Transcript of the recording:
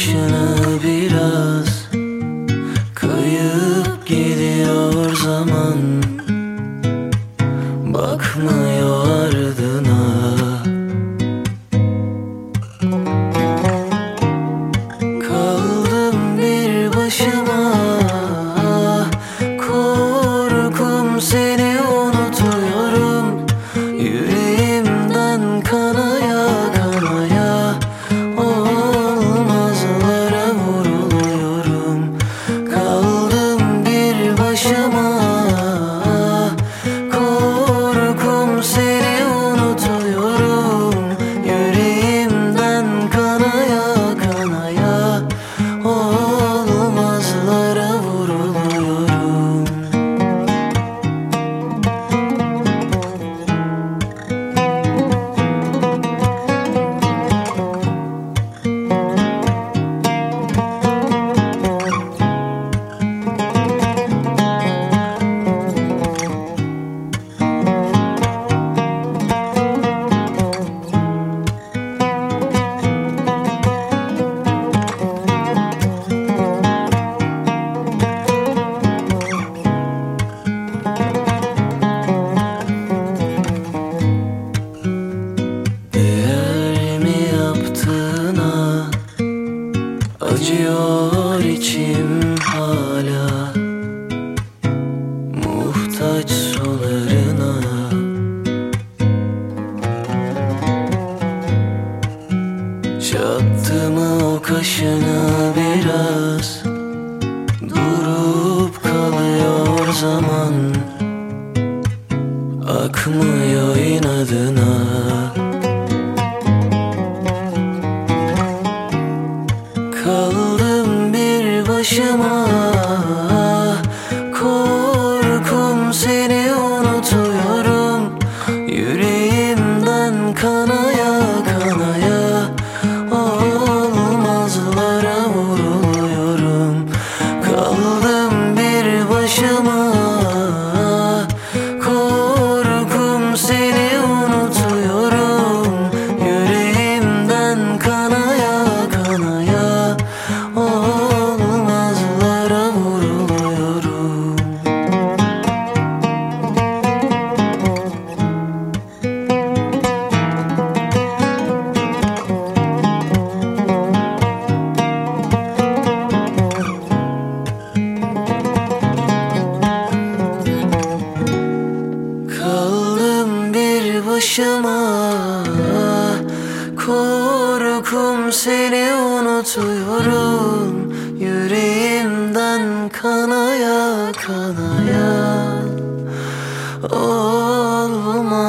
başını biraz Kayıp gidiyor zaman. Bakmıyor ardına. Kaldım bir başıma. başına biraz Durup kalıyor zaman. Akmıyor inadına. Kaldım bir başıma. Başıma. Korkum seni unutuyorum. Yüreğimden kanaya kanaya. Olmazlara